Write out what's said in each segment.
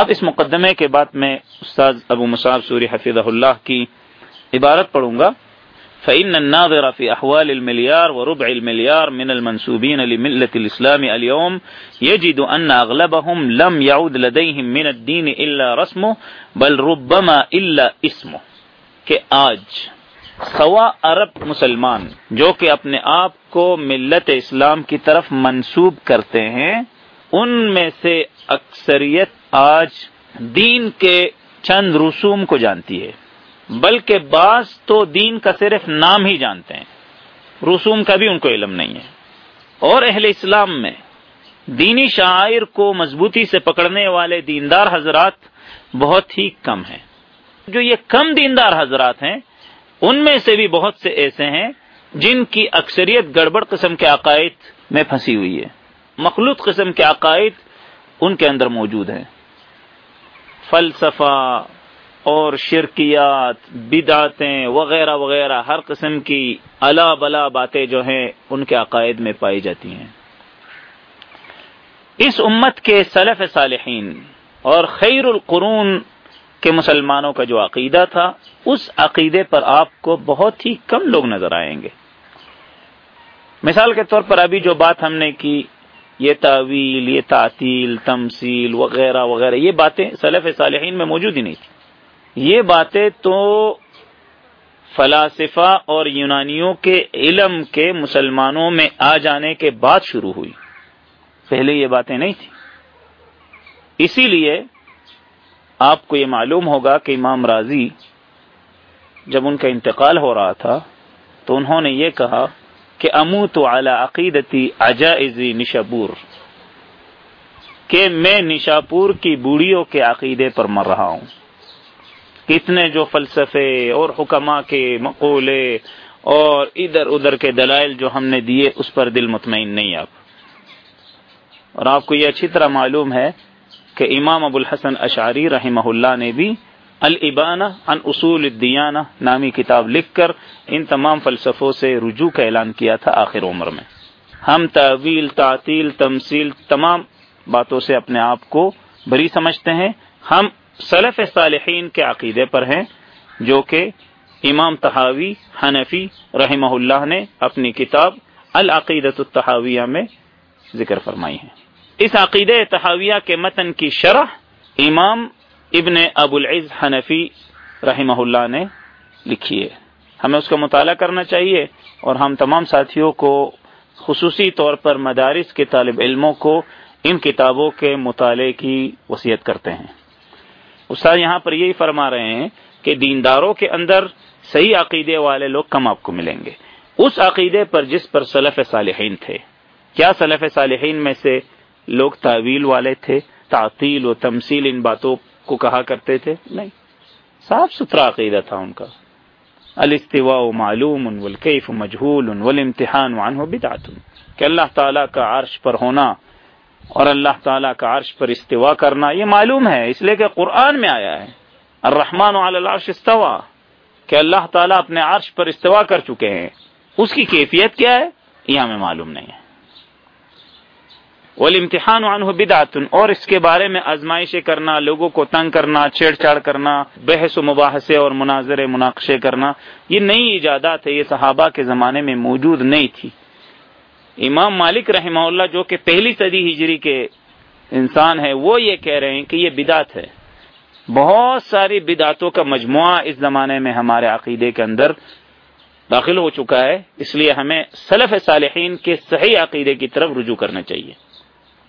اب اس مقدمے کے بعد میں استاد ابو مصعب سوری حفیظ اللہ کی عبارت پڑھوں گا۔ فإن الناظر في أحوال المليار وربع المليار من المنسوبين لملة الإسلام اليوم يجد أن أغلبهم لم يعود لديهم من الدين إلا رسمه، بل ربما إلا اسمه کہ آج سوا ارب مسلمان جو کہ اپنے آپ کو ملت اسلام کی طرف منسوب کرتے ہیں، ان میں سے اکثریت آج دین کے چند رسوم کو جانتی ہے، بلکہ بعض تو دین کا صرف نام ہی جانتے ہیں۔ رسوم کا بھی ان کو علم نہیں ہے۔ اور اہل اسلام میں دینی شاعر کو مضبوطی سے پکڑنے والے دیندار حضرات بہت ہی کم ہیں۔ جو یہ کم دیندار حضرات ہیں، ان میں سے بھی بہت سے ایسے ہیں جن کی اکثریت گڑبڑ قسم کے عقائد میں پھنسی ہوئی ہے۔ مخلوط قسم کے عقائد ان کے اندر موجود ہیں۔ فلسفہ اور شرکیات، بدعتیں وغیرہ وغیرہ، ہر قسم کی الا بلا باتیں جو ہیں، ان کے عقائد میں پائی جاتی ہیں۔ اس امت کے سلف صالحین اور خیر القرون کے مسلمانوں کا جو عقیدہ تھا، اس عقیدے پر آپ کو بہت ہی کم لوگ نظر آئیں گے۔ مثال کے طور پر ابھی جو بات ہم نے کی یہ تعویل، یہ تعطیل، تمثیل وغیرہ وغیرہ، یہ باتیں سلف صالحین میں موجود ہی نہیں تھی یہ باتیں تو فلاسفہ اور یونانیوں کے علم کے مسلمانوں میں آ جانے کے بعد شروع ہوئی۔ پہلے یہ باتیں نہیں تھی اسی لیے آپ کو یہ معلوم ہوگا کہ امام راضی جب ان کا انتقال ہو رہا تھا تو انہوں نے یہ کہا کہ امو تو عقیدتی اجائزی نشابور، کہ میں نشاپور کی بوڑھیوں کے عقیدے پر مر رہا ہوں۔ کتنے جو فلسفے اور حکمہ کے مقولے اور ادھر ادھر کے دلائل جو ہم نے دیے، اس پر دل مطمئن نہیں آپ۔ اور آپ کو یہ اچھی طرح معلوم ہے کہ امام ابو الحسن اشعری رحمہ اللہ نے بھی البانہ ان اصول الدیانہ، نامی کتاب لکھ کر ان تمام فلسفوں سے رجوع کا اعلان کیا تھا آخر عمر میں۔ ہم تعویل، تعطیل، تمثیل تمام باتوں سے اپنے آپ کو بری سمجھتے ہیں۔ ہم سلف صالحین کے عقیدے پر ہیں، جو کہ امام تحاوی حنفی رحمہ اللہ نے اپنی کتاب العقیدت التحاویہ میں ذکر فرمائی ہے۔ اس عقید تحاویہ کے متن کی شرح امام ابن ابو العز حنفی رحمہ اللہ نے لکھی ہے۔ ہمیں اس کا مطالعہ کرنا چاہیے اور ہم تمام ساتھیوں کو خصوصی طور پر مدارس کے طالب علموں کو ان کتابوں کے مطالعے کی وصیت کرتے ہیں۔ استاد یہاں پر یہی فرما رہے ہیں کہ دینداروں کے اندر صحیح عقیدے والے لوگ کم آپ کو ملیں گے۔ اس عقیدے پر جس پر سلف صالحین تھے۔ کیا سلف صالحین میں سے لوگ تعویل والے تھے؟ تعطیل و تمثیل ان باتوں کو کہا کرتے تھے؟ نہیں۔ صاف ستھرا عقیدہ تھا ان کا۔ الاستواء معلوم والکیف مجہول والامتحان عنہ بدعت۔ کہ اللہ تعالیٰ کا عرش پر ہونا اور اللہ تعالیٰ کا عرش پر استوا کرنا یہ معلوم ہے، اس لیے کہ قرآن میں آیا ہے۔ الرحمن علی العرش استوا کہ اللہ تعالیٰ اپنے عرش پر استوا کر چکے ہیں۔ اس کی کیفیت کیا ہے؟ یہ ہمیں معلوم نہیں ہے۔ والامتحان عنہ بدعت، اور اس کے بارے میں آزمائشیں کرنا، لوگوں کو تنگ کرنا، چھیڑ چھاڑ کرنا، بحث و مباحثے اور مناظر مناقشے کرنا، یہ نئی ایجادات ہے یہ صحابہ کے زمانے میں موجود نہیں تھی۔ امام مالک رحمہ اللہ جو کہ پہلی صدی ہجری کے انسان ہے وہ یہ کہہ رہے ہیں کہ یہ بدعت ہے۔ بہت ساری بدعتوں کا مجموعہ اس زمانے میں ہمارے عقیدے کے اندر داخل ہو چکا ہے، اس لیے ہمیں سلف صالحین کے صحیح عقیدے کی طرف رجوع کرنا چاہیے۔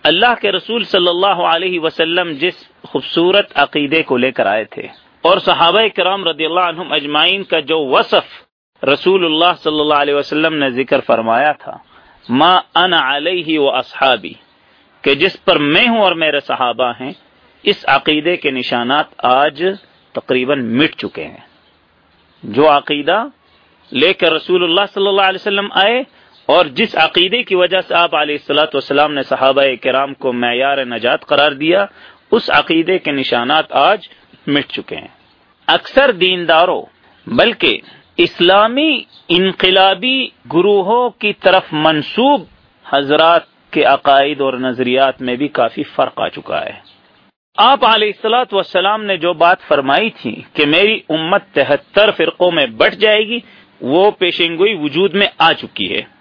اللہ کے رسول صلی اللہ علیہ وسلم جس خوبصورت عقیدے کو لے کر آئے تھے اور صحابہ کرام رضی اللہ عنہم اجمعین کا جو وصف رسول اللہ صلی اللہ علیہ وسلم نے ذکر فرمایا تھا، ما انا علیہ و اصحابی کہ جس پر میں ہوں اور میرے صحابہ ہیں، اس عقیدے کے نشانات آج تقریباً مٹ چکے ہیں۔ جو عقیدہ لے کر رسول اللہ صلی اللہ علیہ وسلم آئے اور جس عقیدے کی وجہ سے آپ علیہ السلاۃ والسلام نے صحابہ کرام کو معیار نجات قرار دیا، اس عقیدے کے نشانات آج مٹ چکے ہیں۔ اکثر دینداروں، بلکہ اسلامی انقلابی گروہوں کی طرف منسوب حضرات کے عقائد اور نظریات میں بھی کافی فرق آ چکا ہے۔ آپ علیہ السلاۃ وسلام نے جو بات فرمائی تھی کہ میری امت تہتر فرقوں میں بٹ جائے گی، وہ پیشنگوئی وجود میں آ چکی ہے۔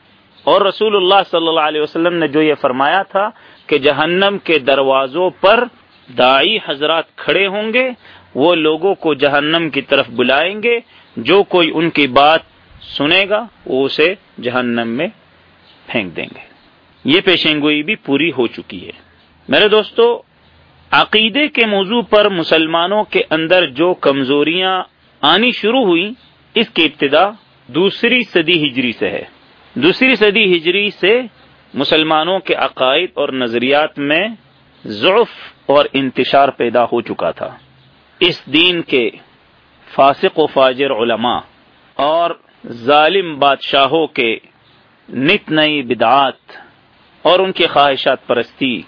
اور رسول اللہ صلی اللہ علیہ وسلم نے جو یہ فرمایا تھا کہ جہنم کے دروازوں پر دائی حضرات کھڑے ہوں گے، وہ لوگوں کو جہنم کی طرف بلائیں گے، جو کوئی ان کی بات سنے گا، وہ اسے جہنم میں پھینک دیں گے۔ یہ پیشنگوئی بھی پوری ہو چکی ہے۔ میرے دوستو، عقیدے کے موضوع پر مسلمانوں کے اندر جو کمزوریاں آنی شروع ہوئی اس کی ابتدا دوسری صدی ہجری سے ہے۔ دوسری صدی ہجری سے مسلمانوں کے عقائد اور نظریات میں ضعف اور انتشار پیدا ہو چکا تھا۔ اس دین کے فاسق و فاجر علماء اور ظالم بادشاہوں کے نت نئی بدعات اور ان کی خواہشات پرستی،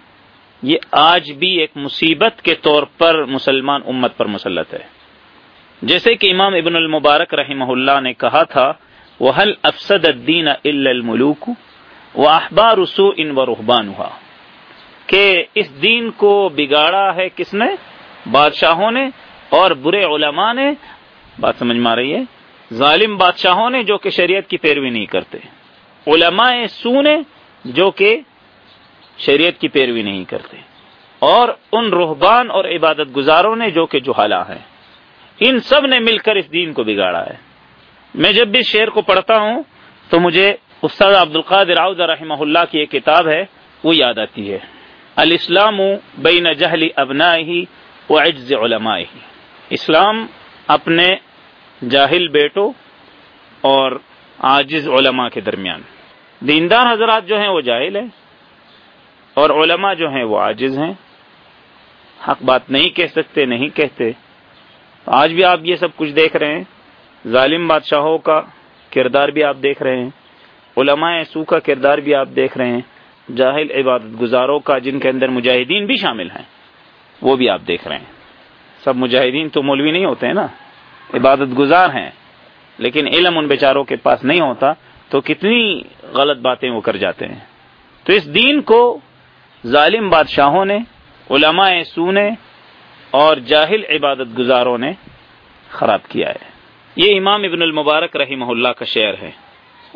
یہ آج بھی ایک مصیبت کے طور پر مسلمان امت پر مسلط ہے۔ جیسے کہ امام ابن المبارک رحمہ اللہ نے کہا تھا وہ حل افسد الدین الملوک و احبار رسو ان و رحبان ہوا کہ اس دین کو بگاڑا ہے کس نے؟ بادشاہوں نے اور برے علماء نے؟ بات سمجھ میں آ رہی ہے؟ ظالم بادشاہوں نے جو کہ شریعت کی پیروی نہیں کرتے۔ علماء سو نے جو کہ شریعت کی پیروی نہیں کرتے۔ اور ان روحبان اور عبادت گزاروں نے جو کہ جوہلا ہیں۔ ان سب نے مل کر اس دین کو بگاڑا ہے۔ میں جب بھی شعر کو پڑھتا ہوں تو مجھے استاد عبد القادر راؤد رحمہ اللہ کی ایک کتاب ہے، وہ یاد آتی ہے۔ الاسلام بین جہلی ابنا ہی و عجز علماء ہی اسلام اپنے جاہل بیٹوں اور عاجز علماء کے درمیان۔ دیندار حضرات جو ہیں وہ جاہل ہیں اور علماء جو ہیں وہ عاجز ہیں۔ حق بات نہیں کہہ سکتے، نہیں کہتے۔ آج بھی آپ یہ سب کچھ دیکھ رہے ہیں۔ ظالم بادشاہوں کا کردار بھی آپ دیکھ رہے ہیں، علماء سو کا کردار بھی آپ دیکھ رہے ہیں، جاہل عبادت گزاروں کا جن کے اندر مجاہدین بھی شامل ہیں، وہ بھی آپ دیکھ رہے ہیں۔ سب مجاہدین تو مولوی نہیں ہوتے ہیں نا، عبادت گزار ہیں، لیکن علم ان بیچاروں کے پاس نہیں ہوتا تو کتنی غلط باتیں وہ کر جاتے ہیں۔ تو اس دین کو ظالم بادشاہوں نے، علماء سو نے اور جاہل عبادت گزاروں نے خراب کیا ہے۔ یہ امام ابن المبارک رحمہ اللہ کا شعر ہے۔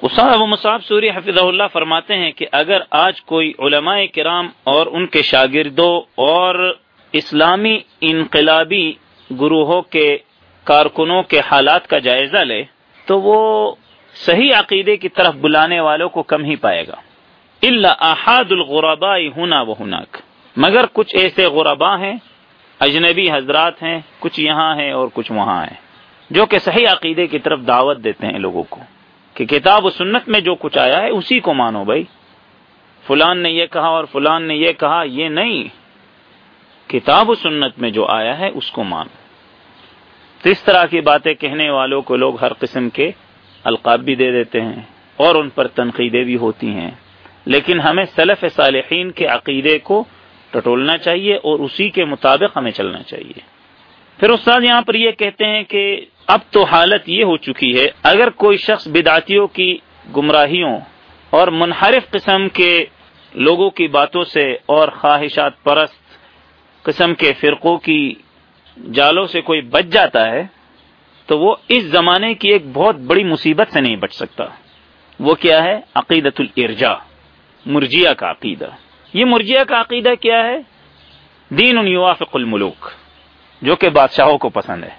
اساد و مصعب سوری حفظ اللہ فرماتے ہیں کہ اگر آج کوئی علماء کرام اور ان کے شاگردوں اور اسلامی انقلابی گروہوں کے کارکنوں کے حالات کا جائزہ لے، تو وہ صحیح عقیدے کی طرف بلانے والوں کو کم ہی پائے گا۔ اللہ احاد الغربا ہونا و ہناک مگر کچھ ایسے غربا ہیں، اجنبی حضرات ہیں، کچھ یہاں ہیں اور کچھ وہاں ہیں۔ جو کہ صحیح عقیدے کی طرف دعوت دیتے ہیں لوگوں کو کہ کتاب و سنت میں جو کچھ آیا ہے اسی کو مانو بھائی۔ فلان نے یہ کہا اور فلان نے یہ کہا، یہ نہیں۔ کتاب و سنت میں جو آیا ہے اس کو مانو۔ تو اس طرح کی باتیں کہنے والوں کو لوگ ہر قسم کے القاب بھی دے دیتے ہیں اور ان پر تنقیدیں بھی ہوتی ہیں۔ لیکن ہمیں سلف صالحین کے عقیدے کو ٹٹولنا چاہیے اور اسی کے مطابق ہمیں چلنا چاہیے۔ پھر استاد یہاں پر یہ کہتے ہیں کہ اب تو حالت یہ ہو چکی ہے، اگر کوئی شخص بدعتیوں کی گمراہیوں اور منحرف قسم کے لوگوں کی باتوں سے اور خواہشات پرست قسم کے فرقوں کی جالوں سے کوئی بچ جاتا ہے، تو وہ اس زمانے کی ایک بہت بڑی مصیبت سے نہیں بچ سکتا۔ وہ کیا ہے؟ عقیدت الرجا مرجیا کا عقیدہ۔ یہ مرجیا کا عقیدہ کیا ہے؟ دین یوافق الملوک۔ جو کہ بادشاہوں کو پسند ہے۔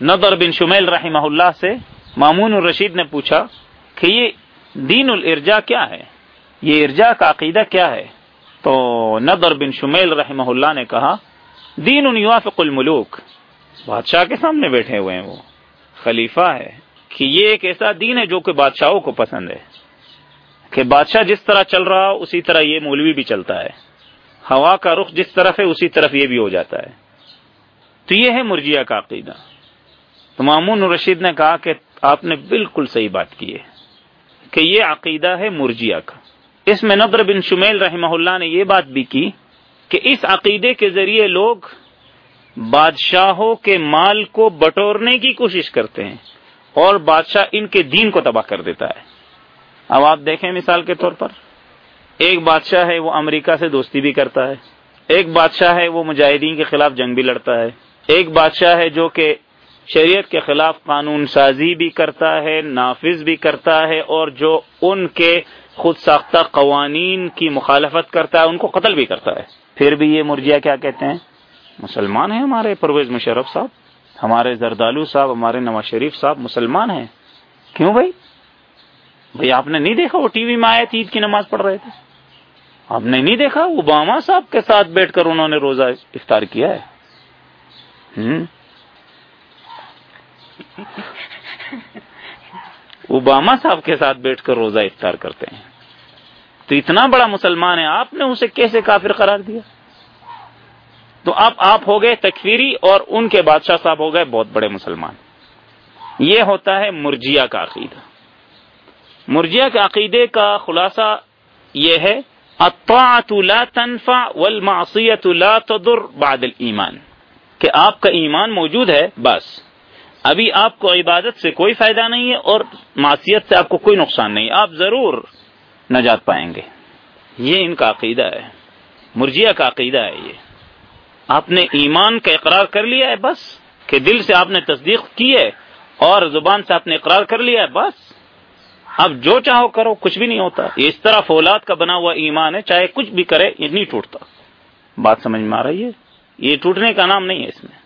نظر بن شمیل رحمہ اللہ سے مامون الرشید نے پوچھا کہ یہ دین الرجا کیا ہے؟ یہ ارجا کا عقیدہ کیا ہے؟ تو نظر بن شمیل رحمہ اللہ نے کہا، دین یوافق الملوک۔ بادشاہ کے سامنے بیٹھے ہوئے ہیں وہ۔ خلیفہ ہے کہ یہ ایک ایسا دین ہے جو کہ بادشاہوں کو پسند ہے۔ کہ بادشاہ جس طرح چل رہا، اسی طرح یہ مولوی بھی چلتا ہے۔ ہوا کا رخ جس طرف ہے، اسی طرف یہ بھی ہو جاتا ہے۔ تو یہ ہے مرجیا کا عقیدہ۔ تو مامون رشید نے کہا کہ آپ نے بالکل صحیح بات کی ہے کہ یہ عقیدہ ہے مرجیا کا۔ اس میں نبر بن شمیل رحمہ اللہ نے یہ بات بھی کی کہ اس عقیدے کے ذریعے لوگ بادشاہوں کے مال کو بٹورنے کی کوشش کرتے ہیں اور بادشاہ ان کے دین کو تباہ کر دیتا ہے۔ اب آپ دیکھیں مثال کے طور پر۔ ایک بادشاہ ہے وہ امریکہ سے دوستی بھی کرتا ہے۔ ایک بادشاہ ہے وہ مجاہدین کے خلاف جنگ بھی لڑتا ہے۔ ایک بادشاہ ہے جو کہ شریعت کے خلاف قانون سازی بھی کرتا ہے، نافذ بھی کرتا ہے اور جو ان کے خود ساختہ قوانین کی مخالفت کرتا ہے، ان کو قتل بھی کرتا ہے۔ پھر بھی یہ مرجیا کیا کہتے ہیں؟ مسلمان ہیں ہمارے پرویز مشرف صاحب، ہمارے زردالو صاحب، ہمارے نواز شریف صاحب مسلمان ہیں۔ کیوں بھائی؟ بھائی آپ نے نہیں دیکھا وہ ٹی وی میں آئے تھے عید کی نماز پڑھ رہے تھے؟ آپ نے نہیں دیکھا؟ اوباما صاحب کے ساتھ بیٹھ کر انہوں نے روزہ افطار کیا ہے۔ اوباما صاحب کے ساتھ بیٹھ کر روزہ افطار کرتے ہیں۔ تو اتنا بڑا مسلمان ہے، آپ نے اسے کیسے کافر قرار دیا؟ تو اب آپ ہو گئے تکفیری اور ان کے بادشاہ صاحب ہو گئے بہت بڑے مسلمان۔ یہ ہوتا ہے مرجیا کا عقیدہ۔ مرجیا کے عقیدے کا خلاصہ یہ ہے لا تنفع والمعصیت لا تضر بعد ایمان کہ آپ کا ایمان موجود ہے، بس۔ ابھی آپ کو عبادت سے کوئی فائدہ نہیں ہے اور معصیت سے آپ کو کوئی نقصان نہیں۔ آپ ضرور نجات پائیں گے۔ یہ ان کا عقیدہ ہے۔ مرجیا کا عقیدہ ہے یہ۔ آپ نے ایمان کا اقرار کر لیا ہے، بس۔ کہ دل سے آپ نے تصدیق کی ہے اور زبان سے آپ نے اقرار کر لیا ہے، بس۔ اب جو چاہو کرو، کچھ بھی نہیں ہوتا۔ یہ اس طرح فولاد کا بنا ہوا ایمان ہے، چاہے کچھ بھی کرے، یہ نہیں ٹوٹتا۔ بات سمجھ میں آ رہی ہے؟ یہ ٹوٹنے کا نام نہیں ہے اس میں۔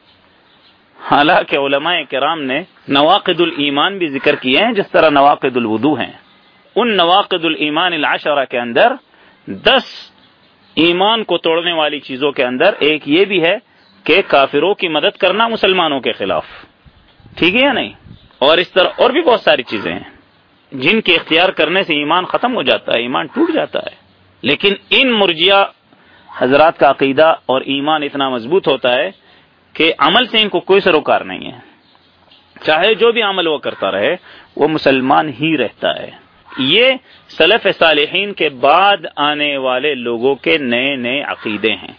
حالانکہ علماء کرام نے نواقد الایمان بھی ذکر کیے ہیں، جس طرح نواقد الودو ہیں۔ ان نواقد الایمان العشرہ کے اندر دس ایمان کو توڑنے والی چیزوں کے اندر ایک یہ بھی ہے کہ کافروں کی مدد کرنا مسلمانوں کے خلاف۔ ٹھیک ہے یا نہیں؟ اور اس طرح اور بھی بہت ساری چیزیں ہیں۔ جن کے اختیار کرنے سے ایمان ختم ہو جاتا ہے، ایمان ٹوٹ جاتا ہے۔ لیکن ان مرجیا حضرات کا عقیدہ اور ایمان اتنا مضبوط ہوتا ہے کہ عمل سے ان کو کوئی سروکار نہیں ہے۔ چاہے جو بھی عمل وہ کرتا رہے، وہ مسلمان ہی رہتا ہے۔ یہ سلف صالحین کے بعد آنے والے لوگوں کے نئے نئے عقیدے ہیں۔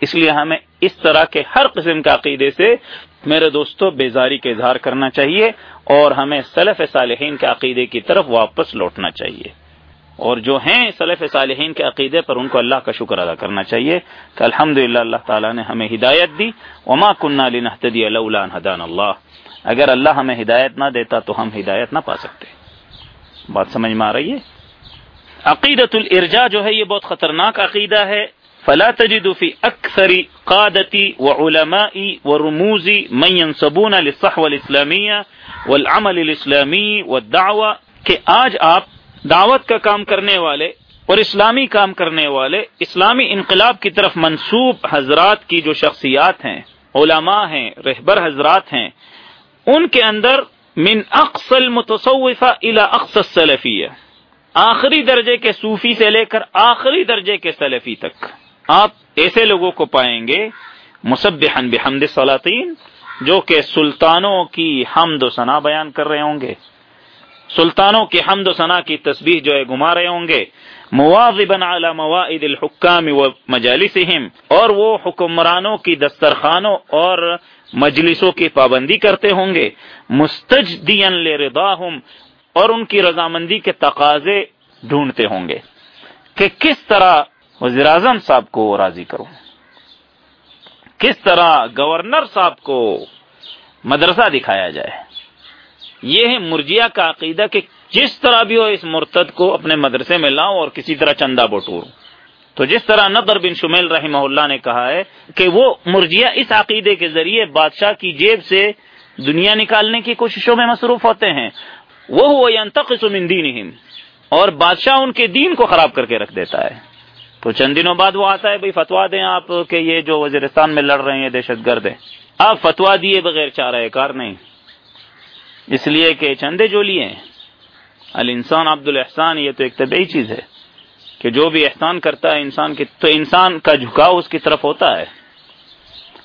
اس لیے ہمیں اس طرح کے ہر قسم کے عقیدے سے میرے دوستوں بیزاری کا اظہار کرنا چاہیے اور ہمیں سلف صالحین کے عقیدے کی طرف واپس لوٹنا چاہیے۔ اور جو ہیں سلف صالحین کے عقیدے پر ان کو اللہ کا شکر ادا کرنا چاہیے کہ الحمد اللہ تعالیٰ نے ہمیں ہدایت دی۔ وما کنہ لنہتدی لولا اللہ اگر اللہ ہمیں ہدایت نہ دیتا تو ہم ہدایت نہ پا سکتے۔ بات سمجھ میں آ رہی ہے؟ عقیدت الرجا جو ہے یہ بہت خطرناک عقیدہ ہے۔ فلا تجد في اکثر قادتی و علمائی و رموزی من ينصبون للصحوة الاسلامیہ والعمل الاسلامی والدعوة کہ آج آپ دعوت کا کام کرنے والے اور اسلامی کام کرنے والے اسلامی انقلاب کی طرف منسوب حضرات کی جو شخصیات ہیں، علماء ہیں، رہبر حضرات ہیں، ان کے اندر من اقصل متصوفہ الى اقصى السلفیہ، آخری درجے کے صوفی سے لے کر آخری درجے کے سلفی تک۔ آپ ایسے لوگوں کو پائیں گے، مصبحا بحمد سلاطین جو کہ سلطانوں کی حمد و ثنا بیان کر رہے ہوں گے۔ سلطانوں کی حمد و ثنا کی تسبیح جو ہے گھما رہے ہوں گے۔ مواظبا علی مواعد الحکام و مجالسہم، اور وہ حکمرانوں کی دسترخانوں اور مجلسوں کی پابندی کرتے ہوں گے۔ مستجدین لرضاہم، اور ان کی رضامندی کے تقاضے ڈھونڈتے ہوں گے۔ کہ کس طرح وزیر اعظم صاحب کو راضی کروں؟ کس طرح گورنر صاحب کو مدرسہ دکھایا جائے؟ یہ ہے مرجیا کا عقیدہ کہ جس طرح بھی ہو اس مرتد کو اپنے مدرسے میں لاؤں اور کسی طرح چندہ بٹور تو جس طرح نقر بن شمیل رحمہ اللہ نے کہا ہے کہ وہ مرجیا اس عقیدے کے ذریعے بادشاہ کی جیب سے دنیا نکالنے کی کوششوں میں مصروف ہوتے ہیں۔ وہ من دینہم۔ اور بادشاہ ان کے دین کو خراب کر کے رکھ دیتا ہے۔ تو چند دنوں بعد وہ آتا ہے بھائی فتوا دیں آپ کہ یہ جو وزیرستان میں لڑ رہے ہیں، دہشت گرد ہیں۔ آپ فتوا دیے بغیر چاہ رہے کار نہیں۔ اس لیے کہ چندے جو لیے الانسان عبد الحسان یہ تو ایک طبعی چیز ہے کہ جو بھی احسان کرتا ہے انسان کی، تو انسان کا جھکاؤ اس کی طرف ہوتا ہے۔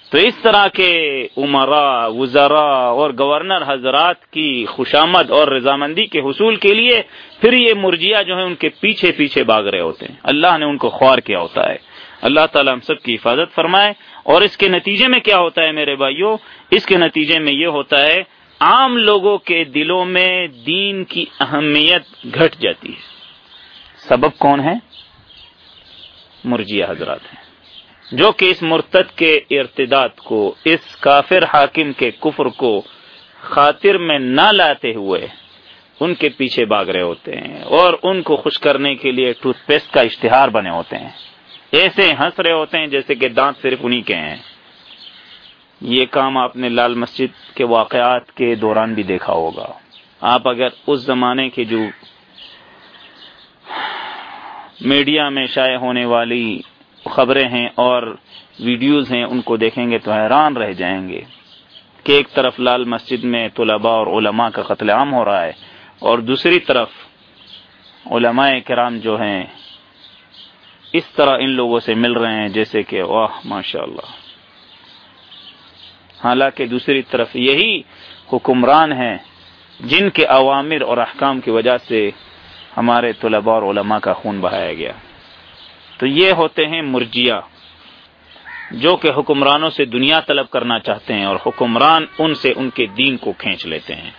تو اس طرح کے عمرا، وزرا اور گورنر حضرات کی خوشامد اور رضامندی کے حصول کے لیے پھر یہ مرجیا جو ہے ان کے پیچھے پیچھے بھاگ رہے ہوتے ہیں۔ اللہ نے ان کو خوار کیا ہوتا ہے۔ اللہ تعالیٰ ہم سب کی حفاظت فرمائے۔ اور اس کے نتیجے میں کیا ہوتا ہے میرے بھائیوں؟ اس کے نتیجے میں یہ ہوتا ہے عام لوگوں کے دلوں میں دین کی اہمیت گھٹ جاتی ہے۔ سبب کون ہے مرجیا حضرات ہیں۔ جو کہ اس مرتد کے ارتداد کو، اس کافر حاکم کے کفر کو خاطر میں نہ لاتے ہوئے ان کے پیچھے بھاگ رہے ہوتے ہیں اور ان کو خوش کرنے کے لیے ٹوتھ پیسٹ کا اشتہار بنے ہوتے ہیں۔ ایسے ہنس رہے ہوتے ہیں جیسے کہ دانت صرف انہی کے ہیں۔ یہ کام آپ نے لال مسجد کے واقعات کے دوران بھی دیکھا ہوگا۔ آپ اگر اس زمانے کے جو میڈیا میں شائع ہونے والی خبریں ہیں اور ویڈیوز ہیں، ان کو دیکھیں گے تو حیران رہ جائیں گے کہ ایک طرف لال مسجد میں طلباء اور علماء کا قتل عام ہو رہا ہے اور دوسری طرف علماء کرام جو ہیں، اس طرح ان لوگوں سے مل رہے ہیں جیسے کہ واہ ماشاء اللہ حالانکہ دوسری طرف یہی حکمران ہیں جن کے عوامر اور احکام کی وجہ سے ہمارے طلباء اور علماء کا خون بہایا گیا۔ تو یہ ہوتے ہیں مرجیا، جو کہ حکمرانوں سے دنیا طلب کرنا چاہتے ہیں اور حکمران ان سے ان کے دین کو کھینچ لیتے ہیں۔